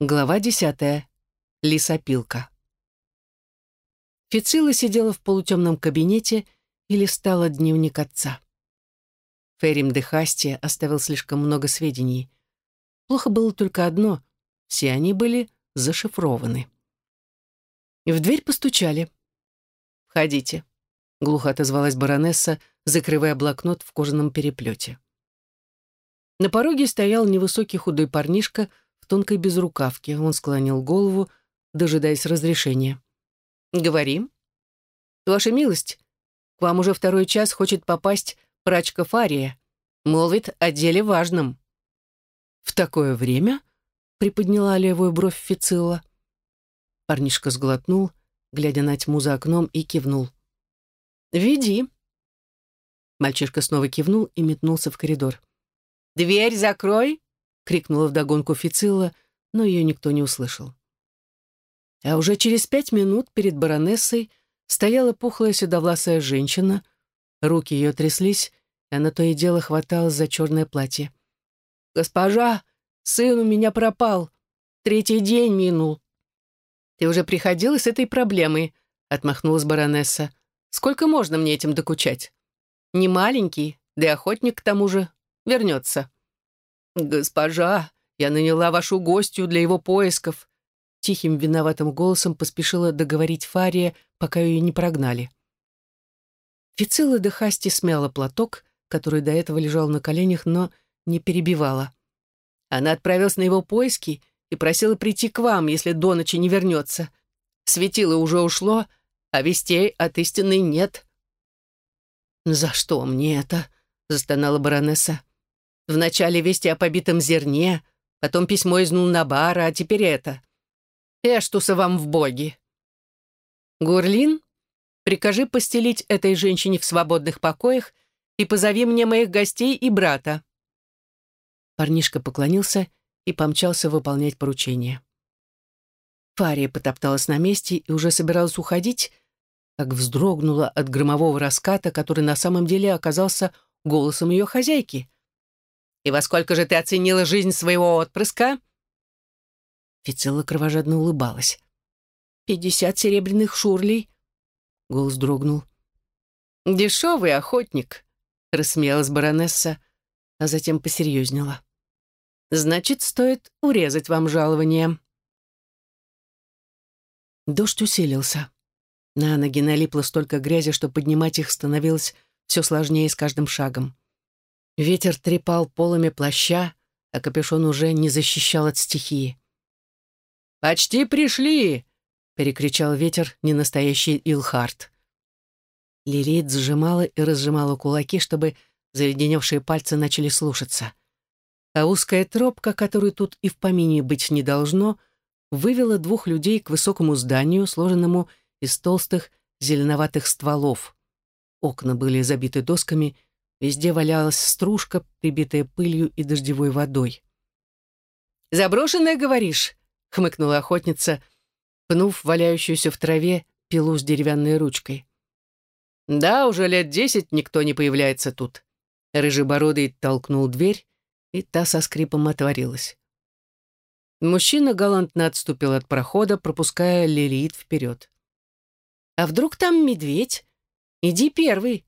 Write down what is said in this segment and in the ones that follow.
Глава десятая. Лисопилка. Фицила сидела в полутемном кабинете и листала дневник отца. Ферим де Хасти оставил слишком много сведений. Плохо было только одно — все они были зашифрованы. И в дверь постучали. «Входите», — глухо отозвалась баронесса, закрывая блокнот в кожаном переплете. На пороге стоял невысокий худой парнишка — тонкой безрукавке. Он склонил голову, дожидаясь разрешения. «Говорим?» «Ваша милость, к вам уже второй час хочет попасть прачка Фария. Молвит о деле важном». «В такое время?» — приподняла левую бровь Фицилла. Парнишка сглотнул, глядя на тьму за окном, и кивнул. «Веди». Мальчишка снова кивнул и метнулся в коридор. «Дверь закрой!» Крикнула вдогонку Фицилла, но ее никто не услышал. А уже через пять минут перед баронессой стояла пухлая седовласая женщина, руки ее тряслись, и она то и дело хваталась за черное платье. «Госпожа, сын у меня пропал. Третий день минул». «Ты уже приходила с этой проблемой», — отмахнулась баронесса. «Сколько можно мне этим докучать? Не маленький, да и охотник к тому же вернется». «Госпожа, я наняла вашу гостью для его поисков», тихим виноватым голосом поспешила договорить Фария, пока ее не прогнали. Фицилла де Хасти смяла платок, который до этого лежал на коленях, но не перебивала. Она отправилась на его поиски и просила прийти к вам, если до ночи не вернется. Светило уже ушло, а вестей от истины нет. «За что мне это?» — застонала баронесса. Вначале вести о побитом зерне, потом письмо из Нунабара, а теперь это. Эштуса вам в боги. Гурлин, прикажи постелить этой женщине в свободных покоях и позови мне моих гостей и брата. Парнишка поклонился и помчался выполнять поручение. Фария потопталась на месте и уже собиралась уходить, как вздрогнула от громового раската, который на самом деле оказался голосом ее хозяйки. И во сколько же ты оценила жизнь своего отпрыска?» Фицилла кровожадно улыбалась. «Пятьдесят серебряных шурлей?» Голос дрогнул. «Дешевый охотник», — рассмеялась баронесса, а затем посерьезнела. «Значит, стоит урезать вам жалование». Дождь усилился. На ноги налипло столько грязи, что поднимать их становилось все сложнее с каждым шагом. Ветер трепал полами плаща, а капюшон уже не защищал от стихии. «Почти пришли!» — перекричал ветер ненастоящий Илхард. Лилит сжимала и разжимала кулаки, чтобы заледеневшие пальцы начали слушаться. А узкая тропка, которой тут и в помине быть не должно, вывела двух людей к высокому зданию, сложенному из толстых зеленоватых стволов. Окна были забиты досками — Везде валялась стружка, прибитая пылью и дождевой водой. «Заброшенная, говоришь?» — хмыкнула охотница, пнув валяющуюся в траве пилу с деревянной ручкой. «Да, уже лет десять никто не появляется тут». Рыжебородый толкнул дверь, и та со скрипом отворилась. Мужчина галантно отступил от прохода, пропуская Лилит вперед. «А вдруг там медведь? Иди первый!» —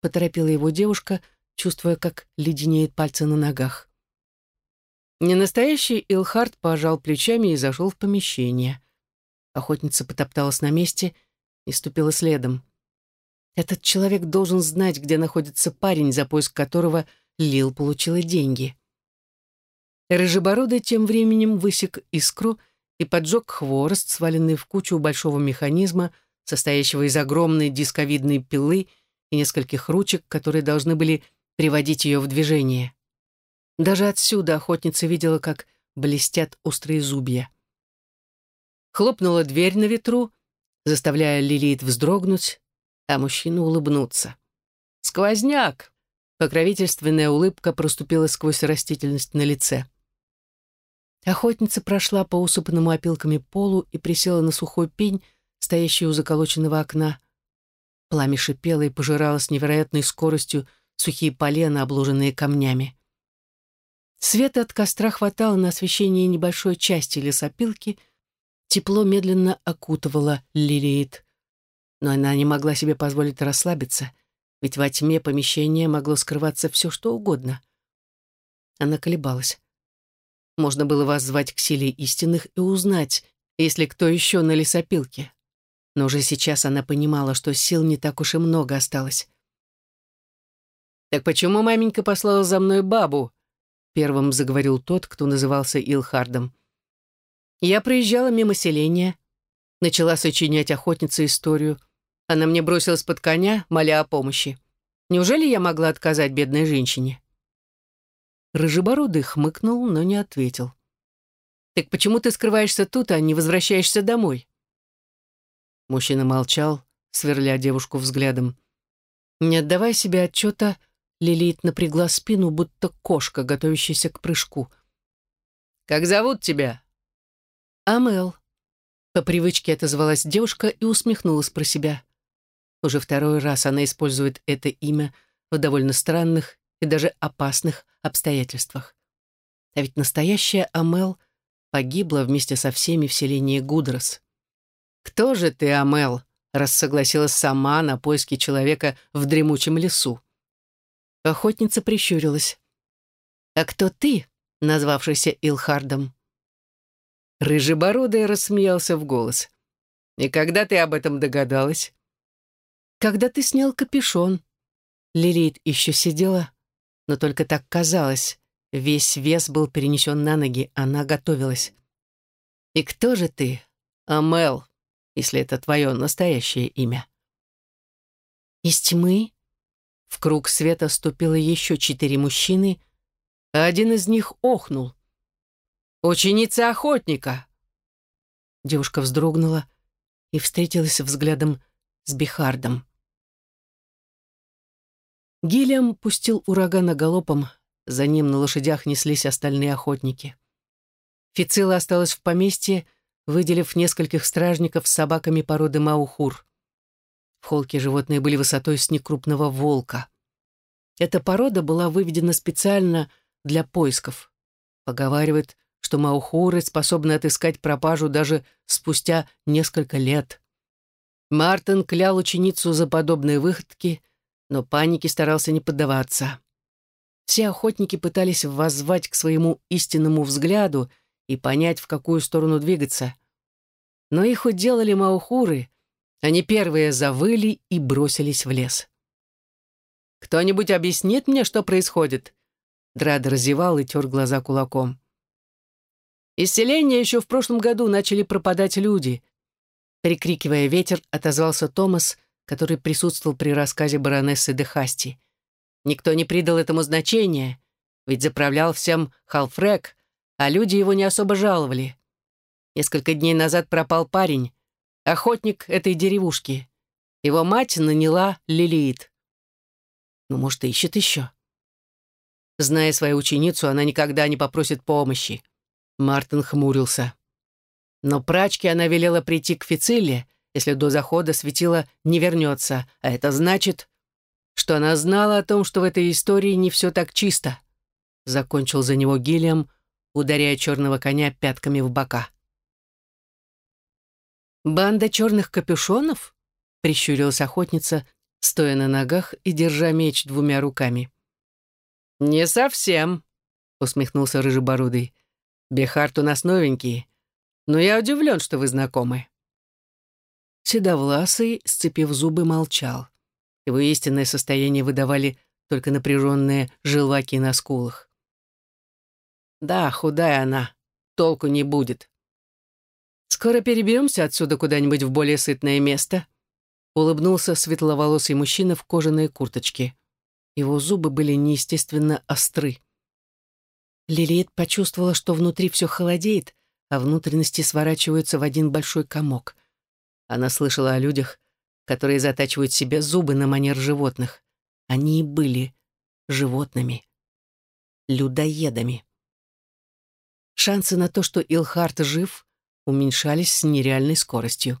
поторопила его девушка, чувствуя, как леденеет пальцы на ногах. Ненастоящий Илхард пожал плечами и зашел в помещение. Охотница потопталась на месте и ступила следом. Этот человек должен знать, где находится парень, за поиск которого Лил получила деньги. Рыжебородый тем временем высек искру и поджег хворост, сваленный в кучу большого механизма, состоящего из огромной дисковидной пилы и нескольких ручек, которые должны были приводить ее в движение. Даже отсюда охотница видела, как блестят острые зубья. Хлопнула дверь на ветру, заставляя Лилит вздрогнуть, а мужчину улыбнуться. «Сквозняк!» Покровительственная улыбка проступила сквозь растительность на лице. Охотница прошла по усыпанному опилками полу и присела на сухой пень, стоящий у заколоченного окна. Пламя шипело и пожирало с невероятной скоростью сухие полена, обложенные камнями. Света от костра хватало на освещение небольшой части лесопилки, тепло медленно окутывало Лилит. Но она не могла себе позволить расслабиться, ведь во тьме помещения могло скрываться все, что угодно. Она колебалась. Можно было воззвать к силе истинных и узнать, если кто еще на лесопилке. Но уже сейчас она понимала, что сил не так уж и много осталось. «Так почему маменька послала за мной бабу?» Первым заговорил тот, кто назывался Илхардом. «Я проезжала мимо селения, начала сочинять охотница историю. Она мне бросилась под коня, моля о помощи. Неужели я могла отказать бедной женщине?» Рыжебородый хмыкнул, но не ответил. «Так почему ты скрываешься тут, а не возвращаешься домой?» Мужчина молчал, сверля девушку взглядом. Не отдавая себе отчета, Лилит напрягла спину, будто кошка, готовящаяся к прыжку. «Как зовут тебя?» «Амел». По привычке отозвалась девушка и усмехнулась про себя. Уже второй раз она использует это имя в довольно странных и даже опасных обстоятельствах. А ведь настоящая Амел погибла вместе со всеми в селении Гудрос. «Кто же ты, Амел?» раз согласилась сама на поиски человека в дремучем лесу. Охотница прищурилась. «А кто ты, назвавшийся Илхардом?» Рыжебородый рассмеялся в голос. «И когда ты об этом догадалась?» «Когда ты снял капюшон». Лилит еще сидела, но только так казалось. Весь вес был перенесен на ноги, она готовилась. «И кто же ты, Амел, если это твое настоящее имя?» «Из тьмы?» В круг света ступило еще четыре мужчины, а один из них охнул. «Ученица охотника!» Девушка вздрогнула и встретилась взглядом с Бихардом. Гильям пустил урагана галопом, за ним на лошадях неслись остальные охотники. Фицила осталась в поместье, выделив нескольких стражников с собаками породы маухур. В холке животные были высотой с некрупного волка. Эта порода была выведена специально для поисков. Поговаривают, что маухуры способны отыскать пропажу даже спустя несколько лет. Мартин клял ученицу за подобные выходки, но панике старался не поддаваться. Все охотники пытались воззвать к своему истинному взгляду и понять, в какую сторону двигаться. Но их уделали маухуры, они первые завыли и бросились в лес. «Кто-нибудь объяснит мне, что происходит?» Драд разевал и тер глаза кулаком. Из селения еще в прошлом году начали пропадать люди. Прикрикивая ветер, отозвался Томас — который присутствовал при рассказе баронессы де Хасти. Никто не придал этому значения, ведь заправлял всем Халфрек, а люди его не особо жаловали. Несколько дней назад пропал парень, охотник этой деревушки. Его мать наняла Лилит. Ну, может, ищет еще. Зная свою ученицу, она никогда не попросит помощи. Мартин хмурился. Но прачке она велела прийти к Фицилле, если до захода светило не вернется, а это значит, что она знала о том, что в этой истории не все так чисто. Закончил за него Гиллиам, ударяя черного коня пятками в бока. «Банда черных капюшонов?» — прищурилась охотница, стоя на ногах и держа меч двумя руками. «Не совсем», — усмехнулся Рыжебородый. «Бехарт у нас новенький, но я удивлен, что вы знакомы». Седовласый, сцепив зубы, молчал. Его истинное состояние выдавали только напряженные желваки на скулах. «Да, худая она, толку не будет. Скоро переберемся отсюда куда-нибудь в более сытное место», улыбнулся светловолосый мужчина в кожаной курточке. Его зубы были неестественно остры. Лилит почувствовала, что внутри все холодеет, а внутренности сворачиваются в один большой комок. Она слышала о людях, которые затачивают себе зубы на манер животных. Они и были животными. Людоедами. Шансы на то, что Илхард жив, уменьшались с нереальной скоростью.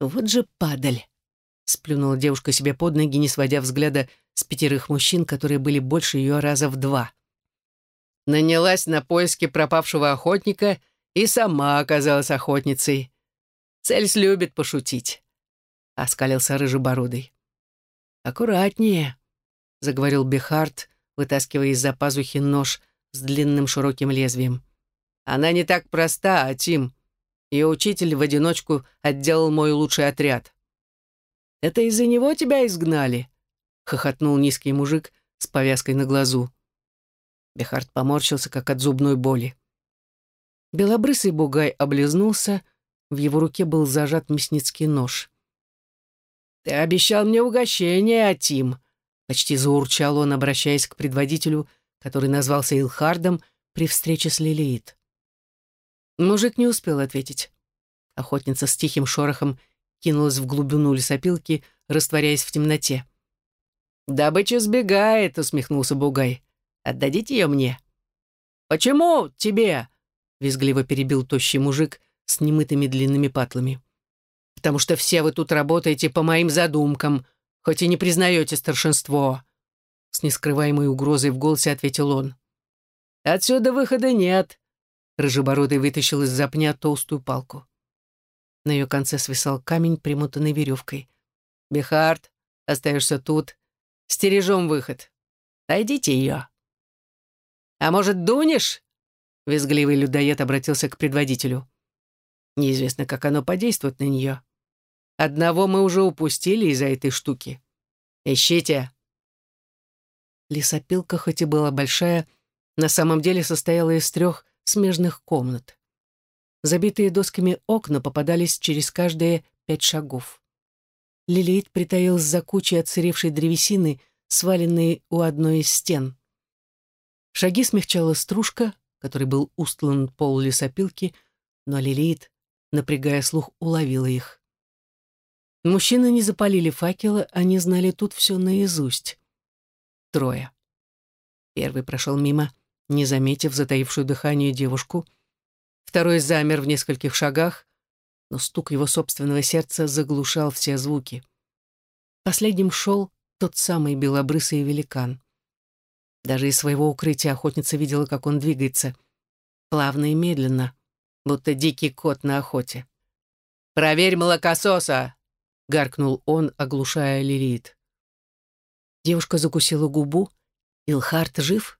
«Вот же падаль!» — сплюнула девушка себе под ноги, не сводя взгляда с пятерых мужчин, которые были больше ее раза в два. нанялась на поиски пропавшего охотника и сама оказалась охотницей. Цельс любит пошутить», — оскалился рыжебородый. «Аккуратнее», — заговорил Бехард, вытаскивая из-за пазухи нож с длинным широким лезвием. «Она не так проста, а Тим. Ее учитель в одиночку отделал мой лучший отряд». «Это из-за него тебя изгнали?» — хохотнул низкий мужик с повязкой на глазу. Бехард поморщился, как от зубной боли. Белобрысый бугай облизнулся, в его руке был зажат мясницкий нож. «Ты обещал мне угощение, Атим!» Почти заурчал он, обращаясь к предводителю, который назвался Илхардом при встрече с Лилиит. Мужик не успел ответить. Охотница с тихим шорохом кинулась в глубину лесопилки, растворяясь в темноте. «Добыча сбегает», — усмехнулся Бугай. «Отдадите ее мне». «Почему тебе?» — визгливо перебил тощий мужик с немытыми длинными патлами. «Потому что все вы тут работаете по моим задумкам, хоть и не признаете старшинство», — с нескрываемой угрозой в голосе ответил он. «Отсюда выхода нет», — Рыжебородый вытащил из-за пня толстую палку. На ее конце свисал камень, примотанный веревкой. «Бехард, остаешься тут. Стережем выход. Найдите ее». «А может, дунешь?» Визгливый людоед обратился к предводителю. Неизвестно, как оно подействует на нее. Одного мы уже упустили из-за этой штуки. Ищите. Лесопилка, хоть и была большая, на самом деле состояла из трех смежных комнат. Забитые досками окна попадались через каждые пять шагов. Лилит притаилась за кучей отсыревшей древесины, сваленной у одной из стен. Шаги смягчала стружка, который был устлан пол лесопилки, но Лилит, напрягая слух, уловила их. Мужчины не запалили факела, они знали тут все наизусть. Трое. Первый прошел мимо, не заметив затаившую дыхание девушку. Второй замер в нескольких шагах, но стук его собственного сердца заглушал все звуки. Последним шел тот самый белобрысый великан. Даже из своего укрытия охотница видела, как он двигается. Плавно и медленно, будто дикий кот на охоте. «Проверь молокососа!» — гаркнул он, оглушая Лилит. Девушка закусила губу. Илхард жив?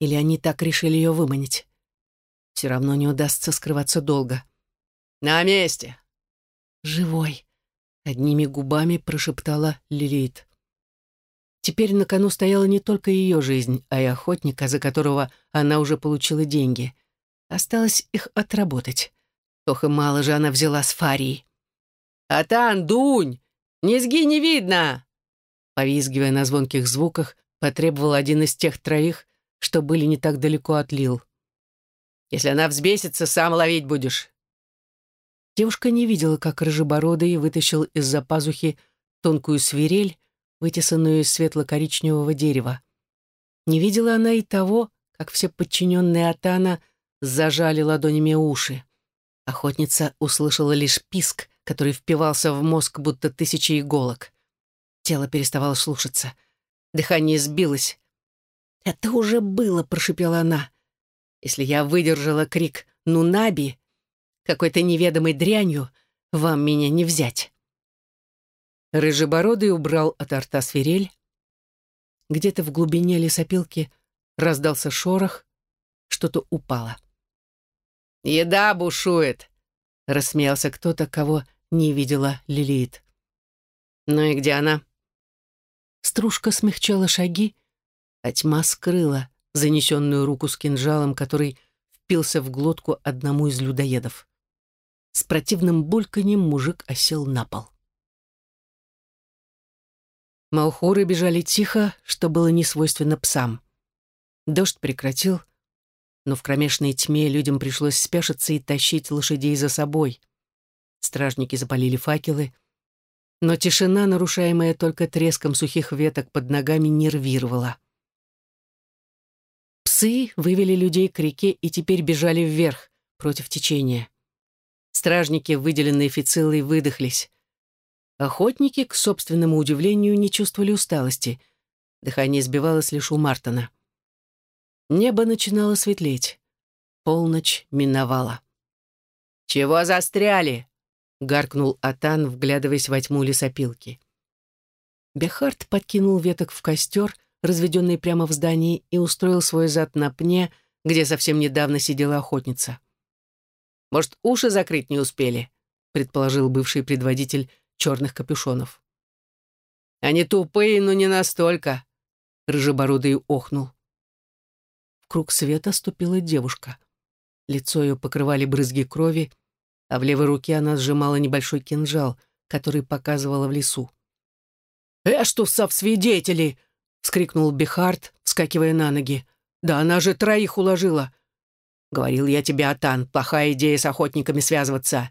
Или они так решили ее выманить? Все равно не удастся скрываться долго. «На месте!» «Живой!» — одними губами прошептала Лилит. Теперь на кону стояла не только ее жизнь, а и охотника, за которого она уже получила деньги. Осталось их отработать. Ох и мало же она взяла с Фарией. «Атан, дунь! Низги не видно!» Повизгивая на звонких звуках, потребовал один из тех троих, что были не так далеко от Лил. «Если она взбесится, сам ловить будешь». Девушка не видела, как Рыжебородый вытащил из-за пазухи тонкую свирель, вытесанную из светло-коричневого дерева. Не видела она и того, как все подчиненные Атана зажали ладонями уши. Охотница услышала лишь писк, который впивался в мозг, будто тысячи иголок. Тело переставало слушаться. Дыхание сбилось. «Это уже было», — прошипела она. «Если я выдержала крик «Нунаби», какой-то неведомой дрянью, вам меня не взять». Рыжебородый убрал от рта свирель. Где-то в глубине лесопилки раздался шорох, что-то упало. «Еда бушует!» — рассмеялся кто-то, кого не видела Лилит. «Ну и где она?» Стружка смягчала шаги, а тьма скрыла занесенную руку с кинжалом, который впился в глотку одному из людоедов. С противным бульканьем мужик осел на пол. Малхуры бежали тихо, что было не свойственно псам. Дождь прекратил, но в кромешной тьме людям пришлось спешиться и тащить лошадей за собой. Стражники запалили факелы, но тишина, нарушаемая только треском сухих веток под ногами, нервировала. Псы вывели людей к реке и теперь бежали вверх, против течения. Стражники, выделенные Фицилой, выдохлись. Охотники, к собственному удивлению, не чувствовали усталости. Дыхание сбивалось лишь у Мартона. Небо начинало светлеть. Полночь миновала. «Чего застряли?» — гаркнул Атан, вглядываясь во тьму лесопилки. Бехард подкинул веток в костер, разведенный прямо в здании, и устроил свой зад на пне, где совсем недавно сидела охотница. «Может, уши закрыть не успели?» — предположил бывший предводитель черных капюшонов. «Они тупые, но не настолько», — рыжебородый охнул. В круг света ступила девушка. Лицо ее покрывали брызги крови, а в левой руке она сжимала небольшой кинжал, который показывала в лесу. «Эштусов свидетели!» — вскрикнул Бихард, вскакивая на ноги. «Да она же троих уложила!» «Говорил я тебе, Атан, плохая идея с охотниками связываться!»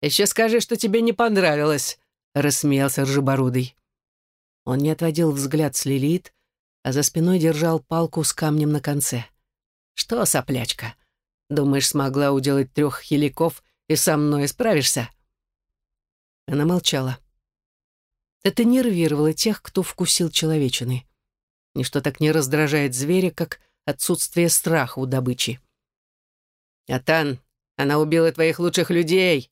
«Еще скажи, что тебе не понравилось!» — рассмеялся Ржебородый. Он не отводил взгляд с Лилит, а за спиной держал палку с камнем на конце. «Что, соплячка, думаешь, смогла уделать трех хиликов и со мной справишься?» Она молчала. Это нервировало тех, кто вкусил человечины. Ничто так не раздражает зверя, как отсутствие страха у добычи. «Атан, она убила твоих лучших людей!»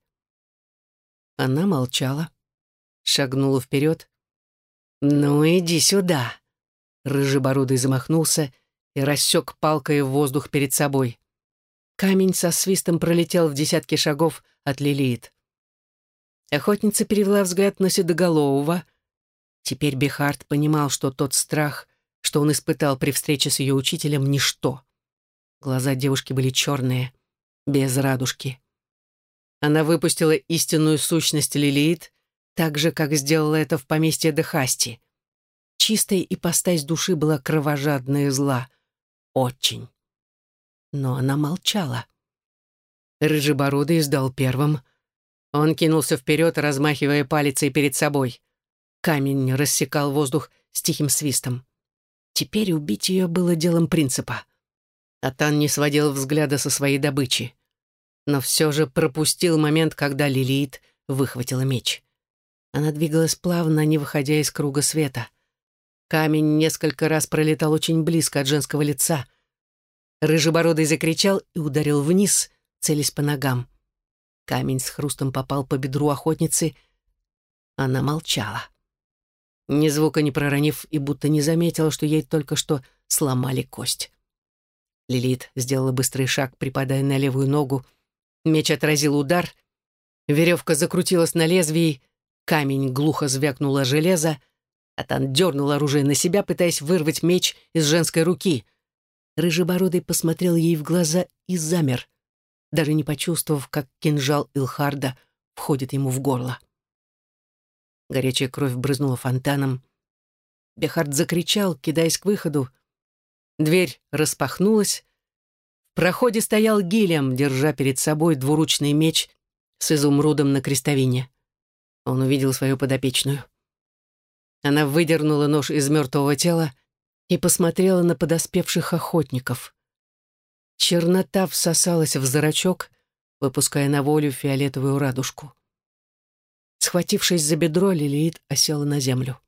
Она молчала, шагнула вперед. «Ну, иди сюда!» Рыжебородый замахнулся и рассек палкой в воздух перед собой. Камень со свистом пролетел в десятки шагов от Лилит. Охотница перевела взгляд на Седоголового. Теперь Бехард понимал, что тот страх, что он испытал при встрече с ее учителем, — ничто. Глаза девушки были черные, без радужки. Она выпустила истинную сущность Лилит, так же, как сделала это в поместье Дехасти. Чистая ипостась души была кровожадная и зла. Очень. Но она молчала. Рыжебородый издал первым — он кинулся вперед, размахивая палицей перед собой. Камень рассекал воздух с тихим свистом. Теперь убить ее было делом принципа. Атан не сводил взгляда со своей добычи. Но все же пропустил момент, когда Лилит выхватила меч. Она двигалась плавно, не выходя из круга света. Камень несколько раз пролетал очень близко от женского лица. Рыжебородый закричал и ударил вниз, целясь по ногам. Камень с хрустом попал по бедру охотницы. Она молчала. Ни звука не проронив и будто не заметила, что ей только что сломали кость. Лилит сделала быстрый шаг, припадая на левую ногу. Меч отразил удар. Веревка закрутилась на лезвии. Камень глухо звякнуло железо. Атан дернул оружие на себя, пытаясь вырвать меч из женской руки. Рыжебородый посмотрел ей в глаза и замер даже не почувствовав, как кинжал Илхарда входит ему в горло. Горячая кровь брызнула фонтаном. Бехард закричал, кидаясь к выходу. Дверь распахнулась. В проходе стоял Гильям, держа перед собой двуручный меч с изумрудом на крестовине. Он увидел свою подопечную. Она выдернула нож из мертвого тела и посмотрела на подоспевших охотников. Чернота всосалась в зрачок, выпуская на волю фиолетовую радужку. Схватившись за бедро, Лилит осела на землю.